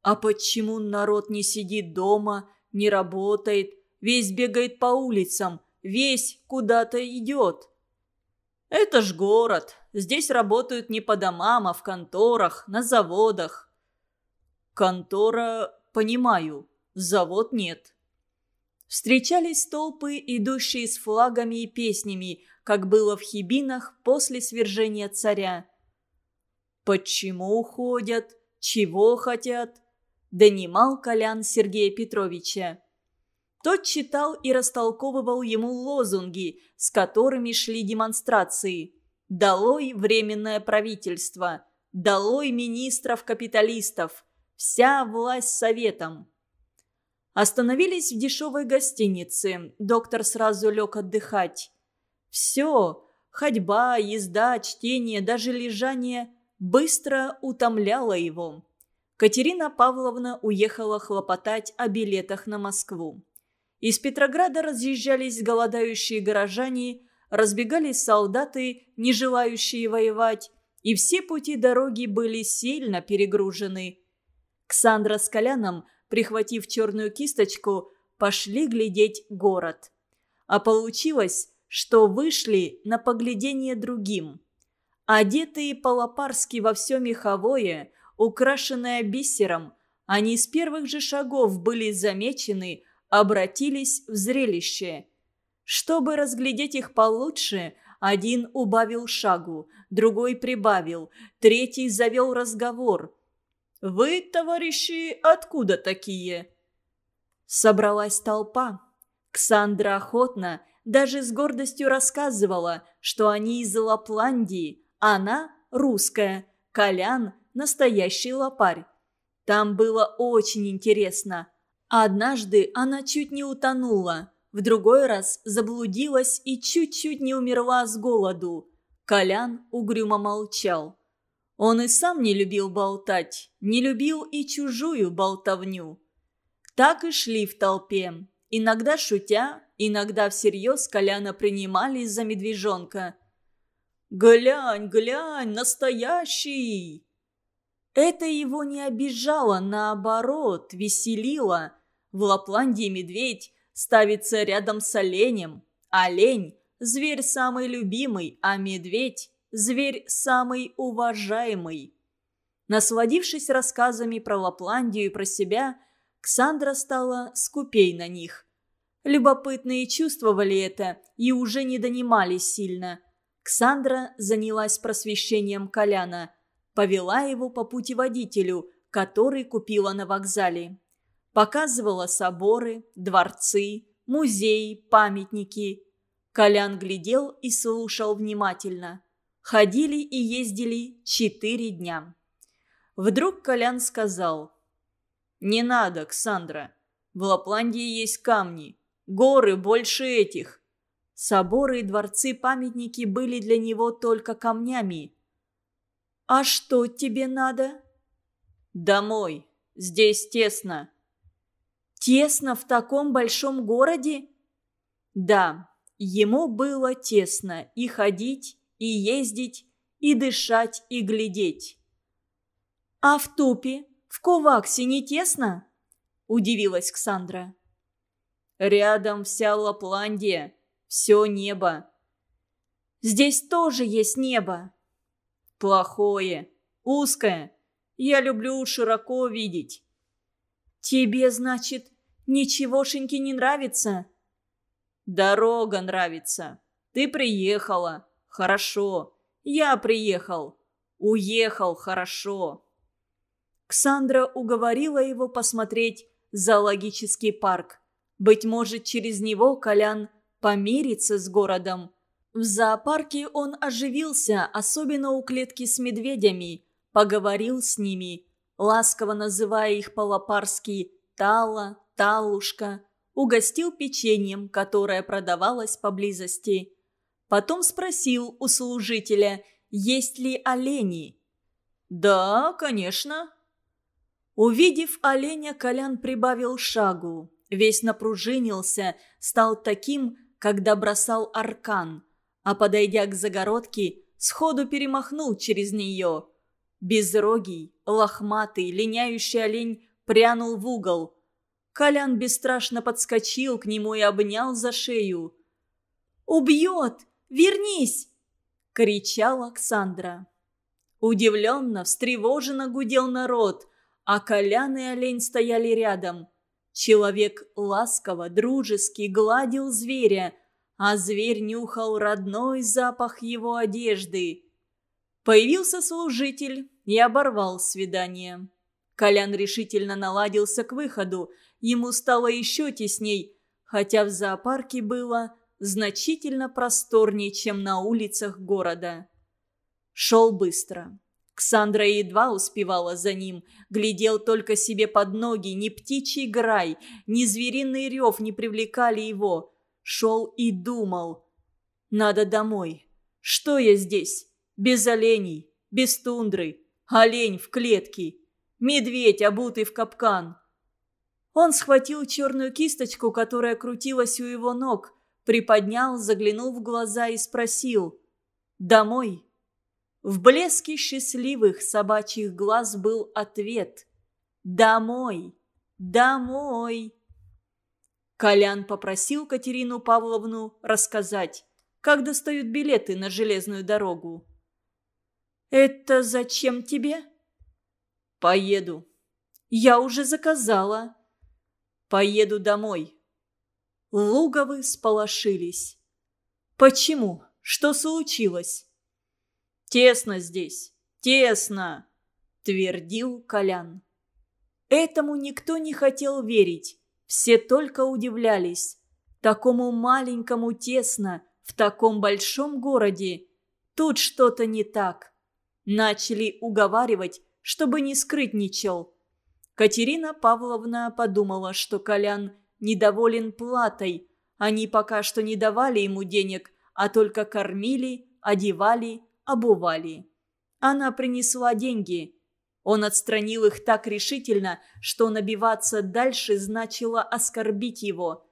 «А почему народ не сидит дома, не работает, весь бегает по улицам, весь куда-то идет?» «Это ж город. Здесь работают не по домам, а в конторах, на заводах». «Контора, понимаю, завод нет». Встречались толпы, идущие с флагами и песнями, как было в Хибинах после свержения царя. «Почему уходят? Чего хотят?» – донимал Колян Сергея Петровича. Тот читал и растолковывал ему лозунги, с которыми шли демонстрации. «Долой временное правительство», «Долой министров-капиталистов», «Вся власть советом». Остановились в дешевой гостинице. Доктор сразу лег отдыхать. Все, ходьба, езда, чтение, даже лежание быстро утомляло его. Катерина Павловна уехала хлопотать о билетах на Москву. Из Петрограда разъезжались голодающие горожане, разбегались солдаты, не желающие воевать, и все пути дороги были сильно перегружены. Ксандра с Коляном, прихватив черную кисточку, пошли глядеть город. А получилось, что вышли на поглядение другим. Одетые по-лопарски во все меховое, украшенное бисером, они с первых же шагов были замечены обратились в зрелище. Чтобы разглядеть их получше, один убавил шагу, другой прибавил, третий завел разговор. «Вы, товарищи, откуда такие?» Собралась толпа. Ксандра охотно, даже с гордостью рассказывала, что они из Лапландии, она русская, Колян – настоящий лопарь. Там было очень интересно – Однажды она чуть не утонула, в другой раз заблудилась и чуть-чуть не умерла с голоду. Колян угрюмо молчал. Он и сам не любил болтать, не любил и чужую болтовню. Так и шли в толпе. Иногда шутя, иногда всерьез Коляна принимали за медвежонка. «Глянь, глянь, настоящий!» Это его не обижало, наоборот, веселило. В Лапландии медведь ставится рядом с оленем. Олень – зверь самый любимый, а медведь – зверь самый уважаемый. Насладившись рассказами про Лапландию и про себя, Ксандра стала скупей на них. Любопытные чувствовали это и уже не донимались сильно. Ксандра занялась просвещением Коляна, повела его по путеводителю, который купила на вокзале. Показывала соборы, дворцы, музеи, памятники. Колян глядел и слушал внимательно. Ходили и ездили четыре дня. Вдруг Колян сказал. «Не надо, Ксандра. В Лапландии есть камни. Горы больше этих». Соборы и дворцы памятники были для него только камнями. «А что тебе надо?» «Домой. Здесь тесно. Тесно в таком большом городе? Да, ему было тесно и ходить, и ездить, и дышать, и глядеть. «А в Тупе, в Коваксе не тесно?» – удивилась Ксандра. «Рядом вся Лапландия, все небо». «Здесь тоже есть небо». «Плохое, узкое. Я люблю широко видеть». «Тебе, значит, ничегошеньки не нравится?» «Дорога нравится. Ты приехала. Хорошо. Я приехал. Уехал хорошо». Ксандра уговорила его посмотреть зоологический парк. Быть может, через него Колян помирится с городом. В зоопарке он оживился, особенно у клетки с медведями, поговорил с ними – ласково называя их по-лопарски «Тала», «Талушка», угостил печеньем, которое продавалось поблизости. Потом спросил у служителя, есть ли олени. «Да, конечно». Увидев оленя, Колян прибавил шагу. Весь напружинился, стал таким, когда бросал аркан, а, подойдя к загородке, сходу перемахнул через нее – Безрогий, лохматый, линяющий олень прянул в угол. Колян бесстрашно подскочил к нему и обнял за шею. «Убьет! Вернись!» — кричала Оксандра. Удивленно, встревоженно гудел народ, а Колян и олень стояли рядом. Человек ласково, дружески гладил зверя, а зверь нюхал родной запах его одежды. Появился служитель и оборвал свидание. Колян решительно наладился к выходу. Ему стало еще тесней. хотя в зоопарке было значительно просторнее, чем на улицах города. Шел быстро. Ксандра едва успевала за ним, глядел только себе под ноги, ни птичий грай, ни звериный рев не привлекали его. Шел и думал. «Надо домой. Что я здесь? Без оленей, без тундры, олень в клетке, медведь, обутый в капкан». Он схватил черную кисточку, которая крутилась у его ног, приподнял, заглянул в глаза и спросил «Домой?» В блеске счастливых собачьих глаз был ответ «Домой! Домой!» Колян попросил Катерину Павловну рассказать, как достают билеты на железную дорогу. «Это зачем тебе?» «Поеду». «Я уже заказала». «Поеду домой». Луговы сполошились. «Почему? Что случилось?» «Тесно здесь, тесно!» – твердил Колян. Этому никто не хотел верить. Все только удивлялись. Такому маленькому тесно, в таком большом городе. Тут что-то не так. Начали уговаривать, чтобы не скрытничал. Катерина Павловна подумала, что Колян недоволен платой. Они пока что не давали ему денег, а только кормили, одевали обували. Она принесла деньги. Он отстранил их так решительно, что набиваться дальше значило оскорбить его.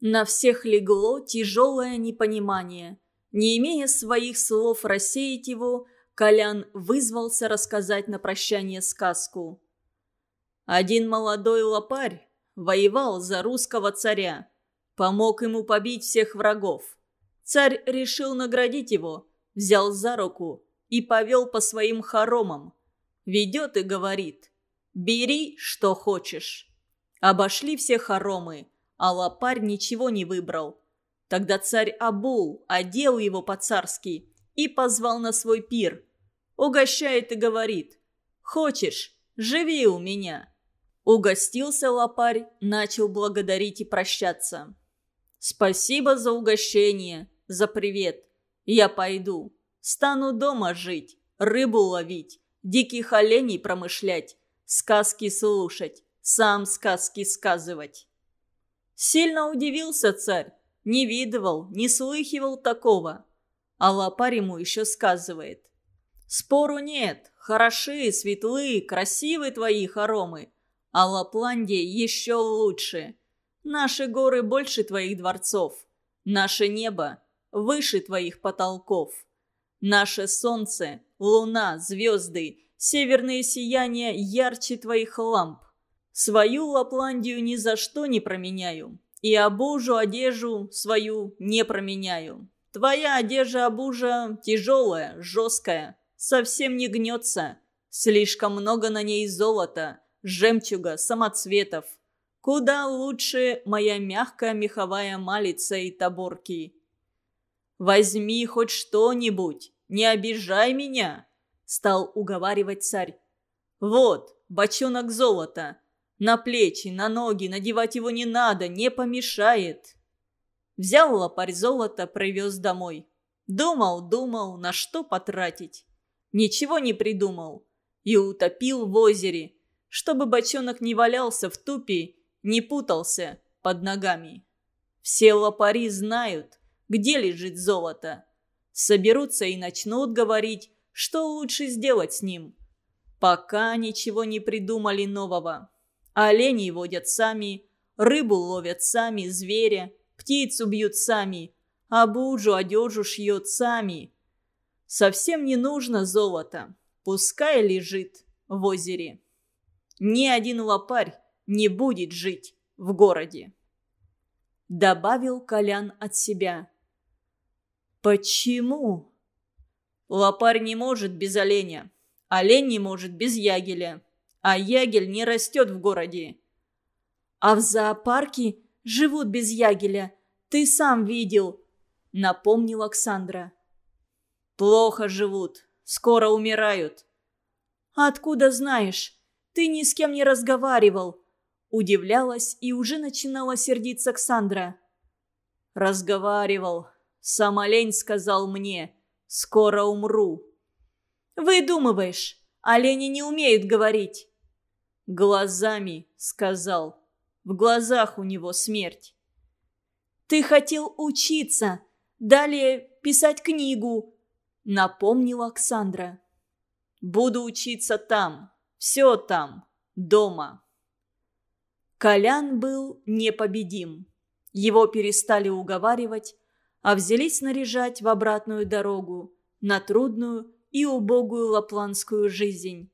На всех легло тяжелое непонимание. Не имея своих слов рассеять его, Колян вызвался рассказать на прощание сказку. Один молодой лопарь воевал за русского царя. Помог ему побить всех врагов. Царь решил наградить его – взял за руку и повел по своим хоромам. Ведет и говорит «Бери, что хочешь». Обошли все хоромы, а лопарь ничего не выбрал. Тогда царь обул, одел его по-царски и позвал на свой пир. Угощает и говорит «Хочешь, живи у меня». Угостился лопарь, начал благодарить и прощаться. «Спасибо за угощение, за привет. Я пойду. Стану дома жить, рыбу ловить, диких оленей промышлять, сказки слушать, сам сказки сказывать. Сильно удивился царь. Не видывал, не слыхивал такого. А лопарь ему еще сказывает. Спору нет, хороши, светлые, красивые твои хоромы. А Лапландия еще лучше. Наши горы больше твоих дворцов. Наше небо выше твоих потолков. Наше солнце, луна, звезды, северные сияния ярче твоих ламп. Свою Лапландию ни за что не променяю. И обужу одежду свою не променяю. Твоя одежда обужа тяжелая, жесткая, совсем не гнется. Слишком много на ней золота, жемчуга, самоцветов. Куда лучше моя мягкая меховая малица и таборки. Возьми хоть что-нибудь, не обижай меня!» Стал уговаривать царь. «Вот, бочонок золота. На плечи, на ноги надевать его не надо, не помешает». Взял лопарь золота, привез домой. Думал, думал, на что потратить. Ничего не придумал. И утопил в озере, чтобы бочонок не валялся в тупе, не путался под ногами. Все лопари знают, где лежит золото. Соберутся и начнут говорить, что лучше сделать с ним. Пока ничего не придумали нового. Оленей водят сами, рыбу ловят сами, зверя, птицу бьют сами, а бужу одежу шьет сами. Совсем не нужно золото, пускай лежит в озере. Ни один лопарь не будет жить в городе. Добавил Колян от себя. «Почему?» «Лопарь не может без оленя. Олень не может без ягеля. А ягель не растет в городе». «А в зоопарке живут без ягеля. Ты сам видел», — напомнил Оксандра. «Плохо живут. Скоро умирают». «Откуда знаешь? Ты ни с кем не разговаривал», — удивлялась и уже начинала сердиться Оксандра. Разговаривал. Сам олень сказал мне, скоро умру. Выдумываешь. Олени не умеют говорить. Глазами, сказал. В глазах у него смерть. Ты хотел учиться, далее писать книгу, напомнила Оксандра. Буду учиться там, все там, дома. Колян был непобедим. Его перестали уговаривать, а взялись наряжать в обратную дорогу, на трудную и убогую лапландскую жизнь.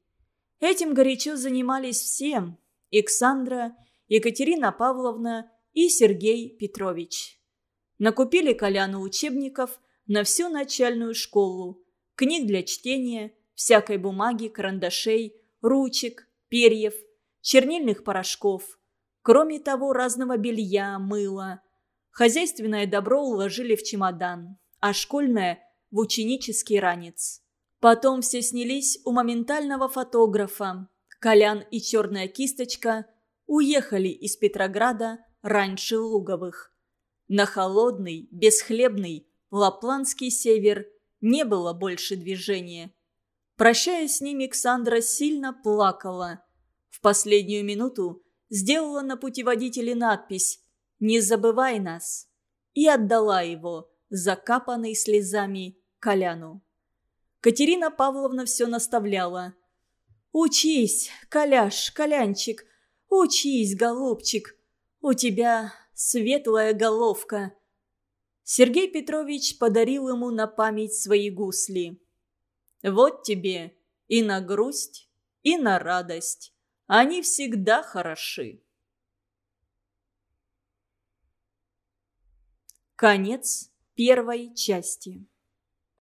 Этим горячо занимались все – Александра, Екатерина Павловна и Сергей Петрович. Накупили Коляну учебников на всю начальную школу, книг для чтения, всякой бумаги, карандашей, ручек, перьев, чернильных порошков. Кроме того, разного белья, мыла. Хозяйственное добро уложили в чемодан, а школьное – в ученический ранец. Потом все снялись у моментального фотографа. Колян и черная кисточка уехали из Петрограда раньше Луговых. На холодный, бесхлебный, лапландский север не было больше движения. Прощаясь с ними, Александра сильно плакала. В последнюю минуту сделала на путеводителе надпись «Не забывай нас» и отдала его, закапанный слезами, Коляну. Катерина Павловна все наставляла. «Учись, Коляш, Колянчик, учись, голубчик, у тебя светлая головка». Сергей Петрович подарил ему на память свои гусли. Вот тебе и на грусть, и на радость. Они всегда хороши. Конец первой части.